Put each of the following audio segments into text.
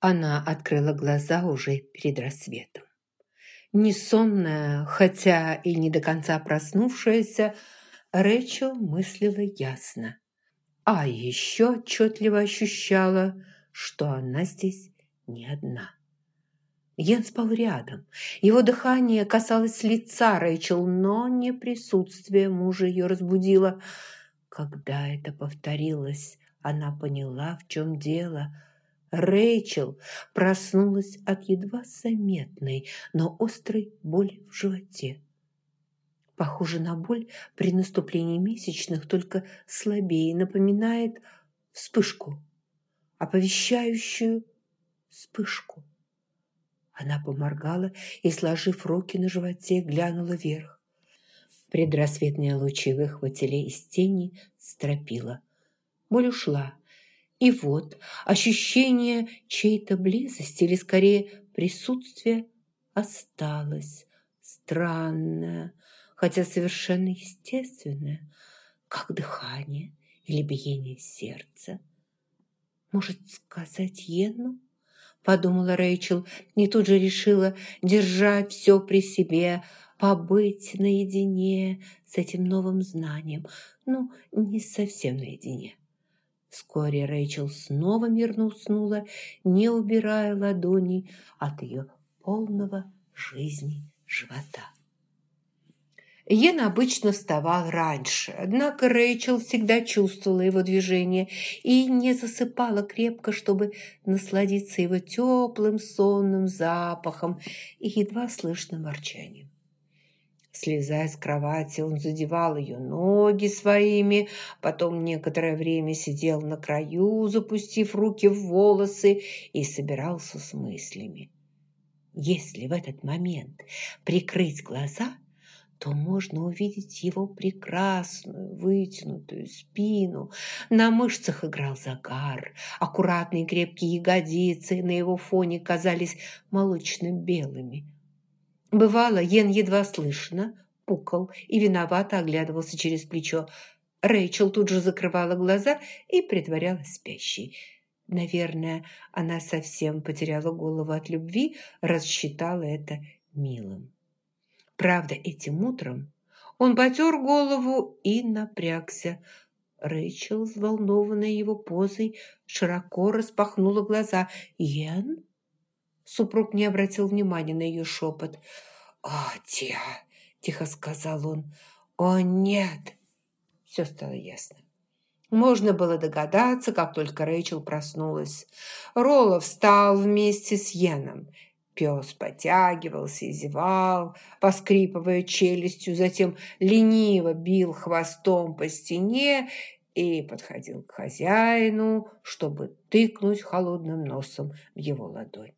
Она открыла глаза уже перед рассветом. Несонная, хотя и не до конца проснувшаяся, Рэчел мыслила ясно. А еще отчетливо ощущала, что она здесь не одна. Йен спал рядом. Его дыхание касалось лица Рэйчел, но не присутствие мужа ее разбудило. Когда это повторилось, она поняла, в чем дело. Рэйчел проснулась от едва заметной, но острой боли в животе. Похоже на боль при наступлении месячных, только слабее напоминает вспышку, оповещающую вспышку. Она поморгала и, сложив руки на животе, глянула вверх. Предрассветные лучи выхватили из тени стропила. Боль ушла. И вот ощущение чьей-то близости, или скорее присутствия, осталось. Странное, хотя совершенно естественное, как дыхание или биение сердца. Может сказать Йену? Подумала Рэйчел и тут же решила держать все при себе, побыть наедине с этим новым знанием. Ну, не совсем наедине. Вскоре Рэйчел снова мирно уснула, не убирая ладоней от ее полного жизни живота. Йен обычно вставал раньше, однако Рэйчел всегда чувствовала его движение и не засыпала крепко, чтобы насладиться его теплым сонным запахом и едва слышным ворчанием. Слезая с кровати, он задевал ее ноги своими, потом некоторое время сидел на краю, запустив руки в волосы и собирался с мыслями. Если в этот момент прикрыть глаза – то можно увидеть его прекрасную вытянутую спину. На мышцах играл загар, аккуратные крепкие ягодицы на его фоне казались молочно-белыми. Бывало, Йен едва слышно пукал и виновато оглядывался через плечо. Рэйчел тут же закрывала глаза и притворялась спящей. Наверное, она совсем потеряла голову от любви, рассчитала это милым. Правда, этим утром он потер голову и напрягся. Рэйчел, взволнованная его позой, широко распахнула глаза. «Йен?» Супруг не обратил внимания на ее шепот. «О, Тиа!» – тихо сказал он. «О, нет!» Все стало ясно. Можно было догадаться, как только Рэйчел проснулась. Ролла встал вместе с Йеном – Пес потягивался и зевал, поскрипывая челюстью, затем лениво бил хвостом по стене и подходил к хозяину, чтобы тыкнуть холодным носом в его ладонь.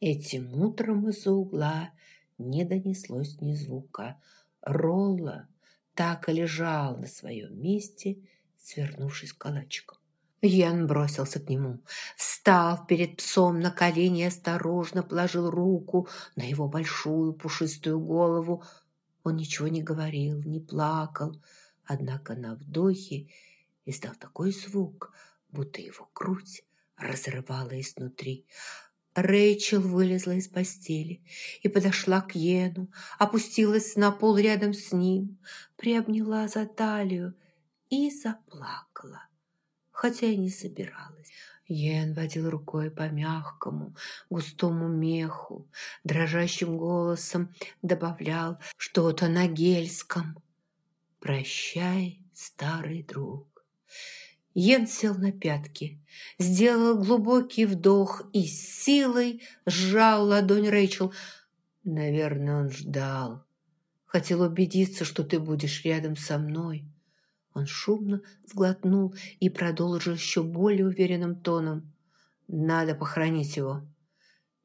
Этим утром из-за угла не донеслось ни звука. Ролла так и лежал на своем месте, свернувшись калачиком. Ян бросился к нему, встал перед псом на колени и осторожно положил руку на его большую пушистую голову. Он ничего не говорил, не плакал, однако на вдохе издал такой звук, будто его грудь разрывала изнутри. Рэйчел вылезла из постели и подошла к Йену, опустилась на пол рядом с ним, приобняла за талию и заплакала хотя и не собиралась. Йен водил рукой по мягкому, густому меху, дрожащим голосом добавлял что-то на гельском. «Прощай, старый друг». Йен сел на пятки, сделал глубокий вдох и с силой сжал ладонь Рэйчел. Наверное, он ждал. Хотел убедиться, что ты будешь рядом со мной. Он шумно сглотнул и продолжил еще более уверенным тоном. «Надо похоронить его.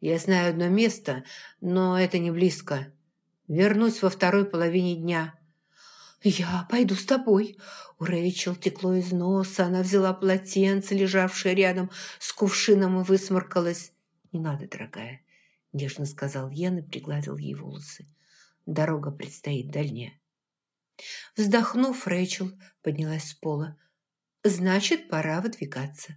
Я знаю одно место, но это не близко. Вернусь во второй половине дня». «Я пойду с тобой». У Рэйчел текло из носа. Она взяла полотенце, лежавшее рядом с кувшином, и высморкалась. «Не надо, дорогая», – нежно сказал Йен и пригладил ей волосы. «Дорога предстоит дальняя». Вздохнув, Рэйчел поднялась с пола. «Значит, пора выдвигаться».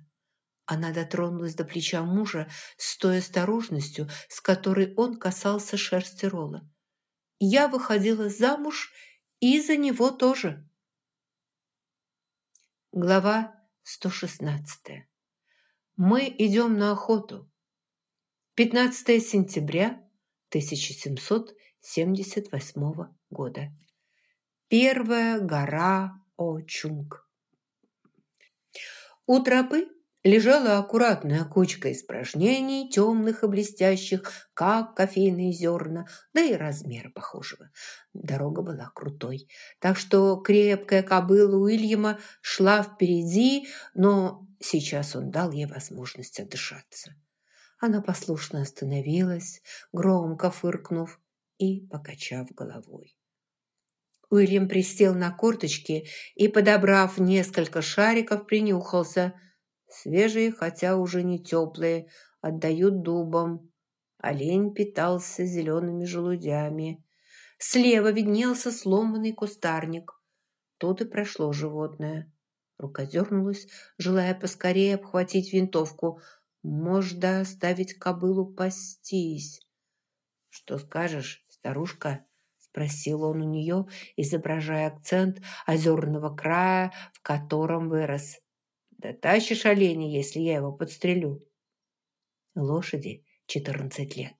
Она дотронулась до плеча мужа с той осторожностью, с которой он касался шерсти Ролла. «Я выходила замуж и за него тоже». Глава 116. Мы идем на охоту. 15 сентября 1778 года. Первая гора Очунг. У тропы лежала аккуратная кучка испражнений, темных и блестящих, как кофейные зерна, да и размер похожего. Дорога была крутой, так что крепкая кобыла Уильяма шла впереди, но сейчас он дал ей возможность отдышаться. Она послушно остановилась, громко фыркнув и покачав головой. Уильям присел на корточки и, подобрав несколько шариков, принюхался. Свежие, хотя уже не теплые, отдают дубом. Олень питался зелеными желудями. Слева виднелся сломанный кустарник. Тут и прошло животное. Рука дернулась, желая поскорее обхватить винтовку. Можно оставить кобылу пастись. «Что скажешь, старушка?» Спросил он у нее, изображая акцент озерного края, в котором вырос. «Да тащишь оленя, если я его подстрелю». Лошади четырнадцать лет.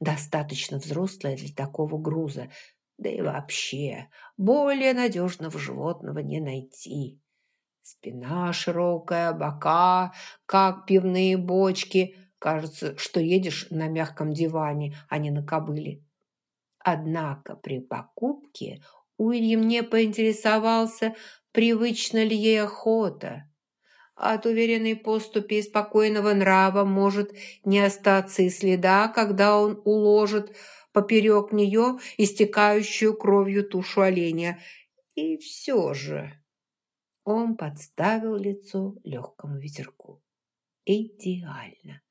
Достаточно взрослая для такого груза. Да и вообще, более надежного животного не найти. Спина широкая, бока, как пивные бочки. Кажется, что едешь на мягком диване, а не на кобыле. Однако при покупке Уильям не поинтересовался, привычна ли ей охота. От уверенной поступи и спокойного нрава может не остаться и следа, когда он уложит поперек нее истекающую кровью тушу оленя. И все же он подставил лицо легкому ветерку. Идеально.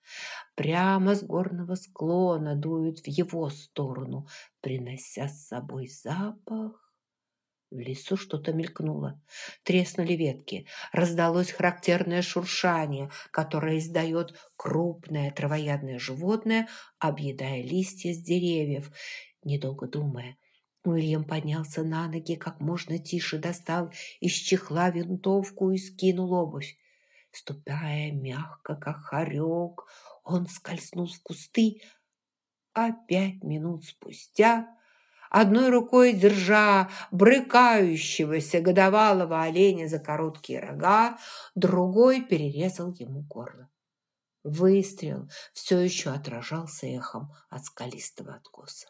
Прямо с горного склона дуют в его сторону, принося с собой запах. В лесу что-то мелькнуло. Треснули ветки. Раздалось характерное шуршание, которое издает крупное травоядное животное, объедая листья с деревьев. Недолго думая, Уильям поднялся на ноги, как можно тише достал из чехла винтовку и скинул обувь. Ступая мягко, как хорек, он скользнул в кусты, а пять минут спустя, одной рукой держа брыкающегося годовалого оленя за короткие рога, другой перерезал ему горло. Выстрел все еще отражался эхом от скалистого откоса.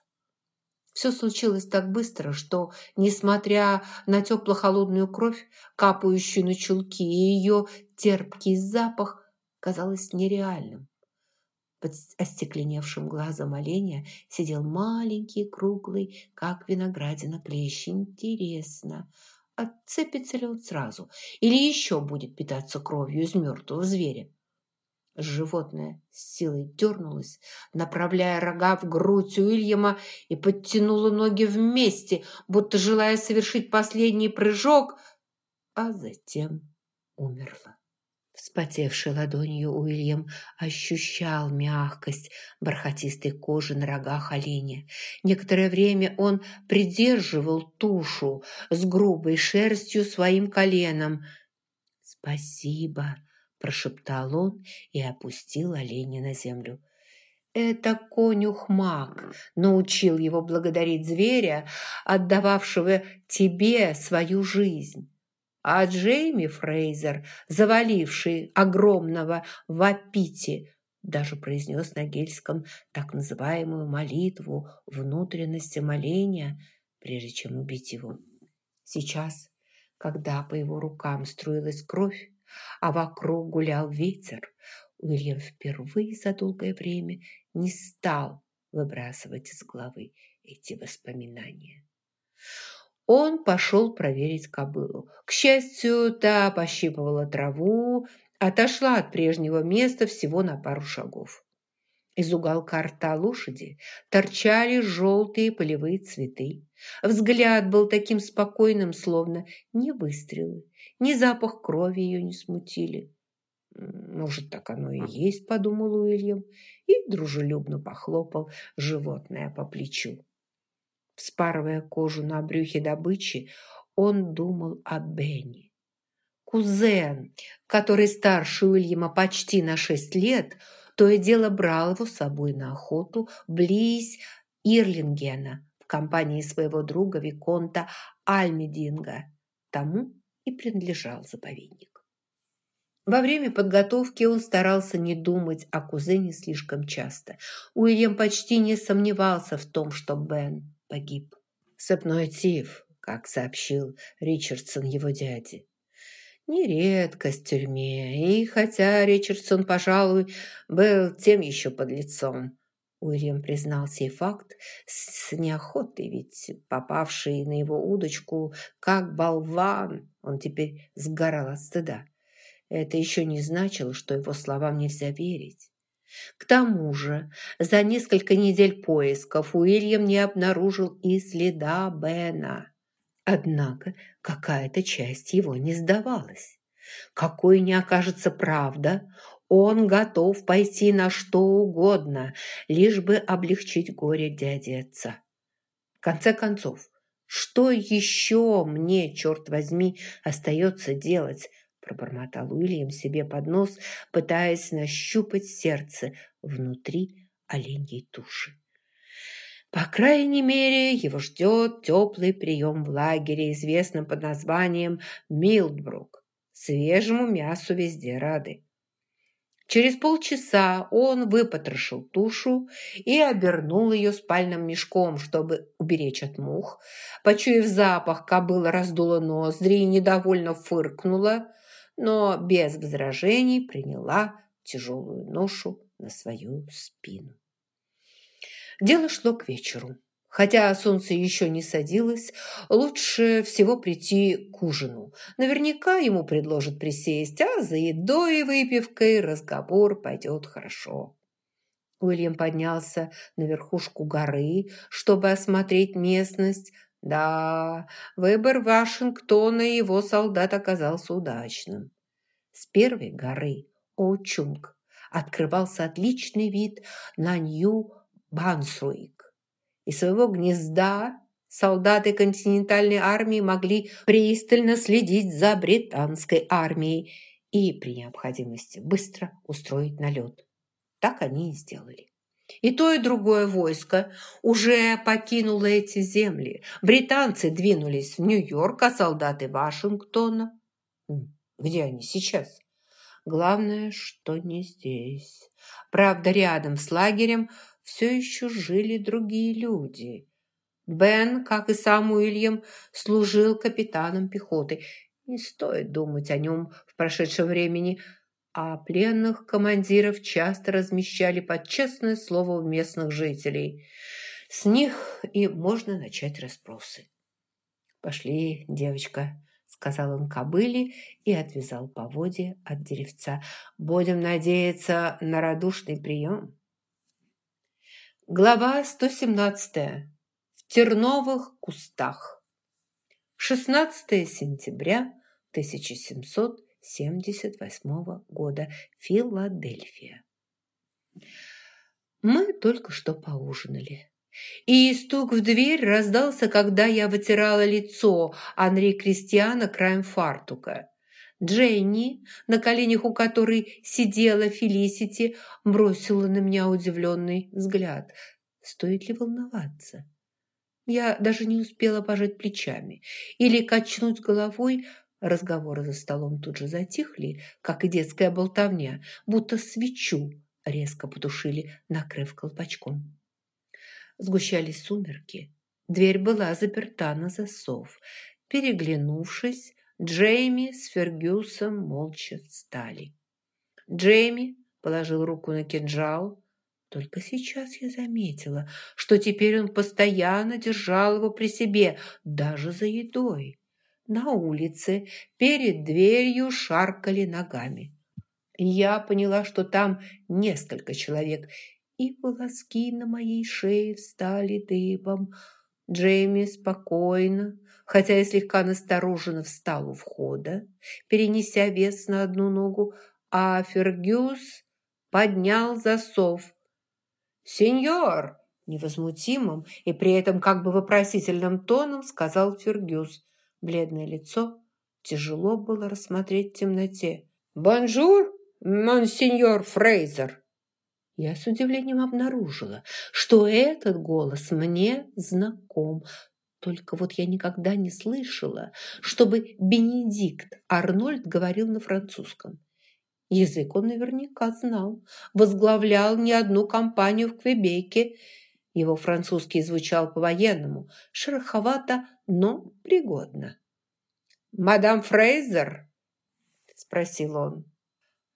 Все случилось так быстро, что, несмотря на тепло-холодную кровь, капающую на чулки, и ее терпкий запах, казалось нереальным. Под остекленевшим глазом оленя сидел маленький, круглый, как виноградина клещ. Интересно, отцепится ли он сразу или еще будет питаться кровью из мертвого зверя? Животное с силой дернулось, направляя рога в грудь Уильяма и подтянуло ноги вместе, будто желая совершить последний прыжок, а затем умерло. Вспотевшей ладонью Уильям ощущал мягкость бархатистой кожи на рогах оленя. Некоторое время он придерживал тушу с грубой шерстью своим коленом. «Спасибо!» прошептал он и опустил оленя на землю. Это конюх-маг научил его благодарить зверя, отдававшего тебе свою жизнь. А Джейми Фрейзер, заваливший огромного вапити, даже произнес на гельском так называемую молитву внутренности моления, прежде чем убить его. Сейчас, когда по его рукам струилась кровь, а вокруг гулял ветер, Уильям впервые за долгое время не стал выбрасывать из головы эти воспоминания. Он пошел проверить кобылу. К счастью, та пощипывала траву, отошла от прежнего места всего на пару шагов. Из уголка рта лошади торчали желтые полевые цветы. Взгляд был таким спокойным, словно не выстрелы, ни запах крови ее не смутили. «Может, так оно и есть», – подумал Уильям и дружелюбно похлопал животное по плечу. Вспарывая кожу на брюхе добычи, он думал о Бенни. Кузен, который старше Уильяма почти на шесть лет, то и дело брал его с собой на охоту близ Ирлингена в компании своего друга Виконта Альмединга. Тому и принадлежал заповедник. Во время подготовки он старался не думать о кузене слишком часто. Уильям почти не сомневался в том, что Бен погиб. Сыпной тиф, как сообщил Ричардсон его дяде. Не в тюрьме, и хотя Ричардсон, пожалуй, был тем еще подлецом, Уильям признал сей факт с неохотой, ведь попавший на его удочку, как болван, он теперь сгорал от стыда. Это еще не значило, что его словам нельзя верить. К тому же, за несколько недель поисков Уильям не обнаружил и следа Бена. Однако какая-то часть его не сдавалась. Какой не окажется правда, он готов пойти на что угодно, лишь бы облегчить горе дяди отца. В конце концов, что еще мне, черт возьми, остается делать, пробормотал Уильям себе под нос, пытаясь нащупать сердце внутри оленьей туши. По крайней мере, его ждет теплый прием в лагере, известном под названием Милдбрук. Свежему мясу везде рады. Через полчаса он выпотрошил тушу и обернул ее спальным мешком, чтобы уберечь от мух. Почуяв запах, кобыла раздула ноздри и недовольно фыркнула но без возражений приняла тяжелую ношу на свою спину. Дело шло к вечеру. Хотя солнце еще не садилось, лучше всего прийти к ужину. Наверняка ему предложат присесть, а за едой и выпивкой разговор пойдет хорошо. Уильям поднялся на верхушку горы, чтобы осмотреть местность, да, выбор Вашингтона и его солдат оказался удачным. С первой горы Очунг открывался отличный вид на Нью-Бансруик. Из своего гнезда солдаты континентальной армии могли пристально следить за британской армией и при необходимости быстро устроить налет. Так они и сделали. И то, и другое войско уже покинуло эти земли. Британцы двинулись в Нью-Йорк, а солдаты Вашингтона... Где они сейчас? Главное, что не здесь. Правда, рядом с лагерем все еще жили другие люди. Бен, как и сам Уильям, служил капитаном пехоты. Не стоит думать о нем в прошедшем времени – а пленных командиров часто размещали под честное слово у местных жителей. С них и можно начать расспросы. «Пошли, девочка», — сказал он кобыле и отвязал поводья от деревца. «Будем надеяться на радушный прием». Глава 117. В терновых кустах. 16 сентября 1700 1978 года, Филадельфия. Мы только что поужинали. И стук в дверь раздался, когда я вытирала лицо Анри Кристиана краем фартука. Дженни, на коленях у которой сидела Фелисити, бросила на меня удивленный взгляд. Стоит ли волноваться? Я даже не успела пожать плечами или качнуть головой, Разговоры за столом тут же затихли, как и детская болтовня, будто свечу резко потушили, накрыв колпачком. Сгущались сумерки. Дверь была заперта на засов. Переглянувшись, Джейми с Фергюсом молча встали. Джейми положил руку на кинжал. Только сейчас я заметила, что теперь он постоянно держал его при себе, даже за едой на улице перед дверью шаркали ногами. Я поняла, что там несколько человек, и волоски на моей шее встали дыбом. Джейми спокойно, хотя и слегка настороженно встал у входа, перенеся вес на одну ногу, а Фергюс поднял засов. «Сеньор!» – невозмутимым и при этом как бы вопросительным тоном сказал Фергюс. Бледное лицо тяжело было рассмотреть в темноте. «Bonjour, monseigneur Фрейзер!» Я с удивлением обнаружила, что этот голос мне знаком. Только вот я никогда не слышала, чтобы Бенедикт Арнольд говорил на французском. Язык он наверняка знал, возглавлял не одну компанию в Квебеке. Его французский звучал по-военному, шероховато, но пригодно. «Мадам Фрейзер?» – спросил он.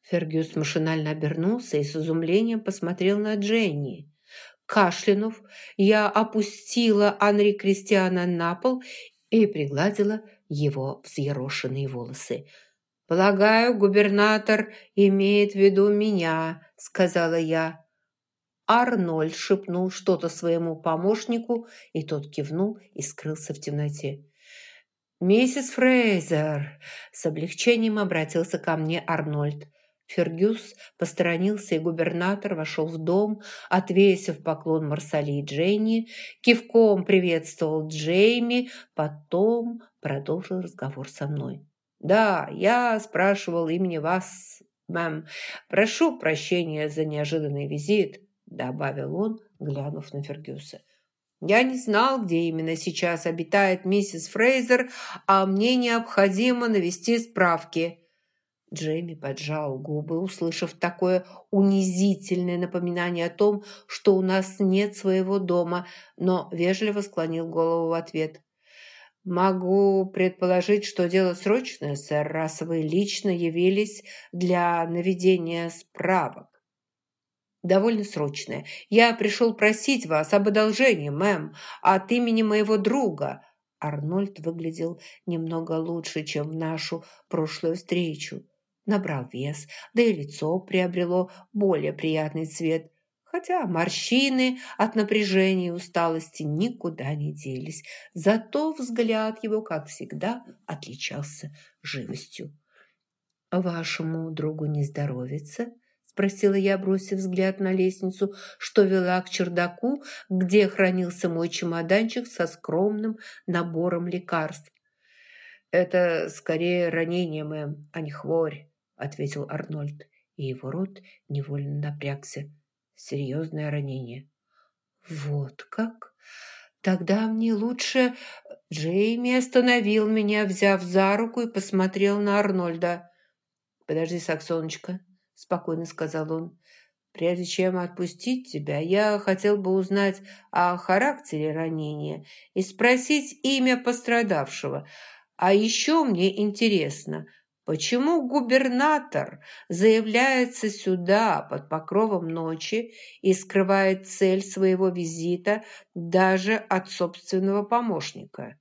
Фергюс машинально обернулся и с изумлением посмотрел на Дженни. Кашлянув, я опустила Анри Кристиана на пол и пригладила его взъерошенные волосы. «Полагаю, губернатор имеет в виду меня», — сказала я. Арнольд шепнул что-то своему помощнику, и тот кивнул и скрылся в темноте. «Миссис Фрейзер!» – с облегчением обратился ко мне Арнольд. Фергюс посторонился, и губернатор вошел в дом, отвесив поклон Марсали и Дженни, кивком приветствовал Джейми, потом продолжил разговор со мной. «Да, я спрашивал имени вас, мэм. Прошу прощения за неожиданный визит», добавил он, глянув на Фергюса. «Я не знал, где именно сейчас обитает миссис Фрейзер, а мне необходимо навести справки». Джейми поджал губы, услышав такое унизительное напоминание о том, что у нас нет своего дома, но вежливо склонил голову в ответ. «Могу предположить, что дело срочное, сэр, раз вы лично явились для наведения справок». «Довольно срочное. Я пришел просить вас об одолжении, мэм, от имени моего друга». Арнольд выглядел немного лучше, чем в нашу прошлую встречу набрал вес, да и лицо приобрело более приятный цвет, хотя морщины от напряжения и усталости никуда не делись. Зато взгляд его, как всегда, отличался живостью. «Вашему другу не здоровится?» – спросила я, бросив взгляд на лестницу, что вела к чердаку, где хранился мой чемоданчик со скромным набором лекарств. «Это скорее ранение, мэм, а не хворь», ответил Арнольд, и его рот невольно напрягся. Серьезное ранение. Вот как? Тогда мне лучше... Джейми остановил меня, взяв за руку и посмотрел на Арнольда. «Подожди, Саксоночка», — спокойно сказал он. «Прежде чем отпустить тебя, я хотел бы узнать о характере ранения и спросить имя пострадавшего. А еще мне интересно, Почему губернатор заявляется сюда под покровом ночи и скрывает цель своего визита даже от собственного помощника?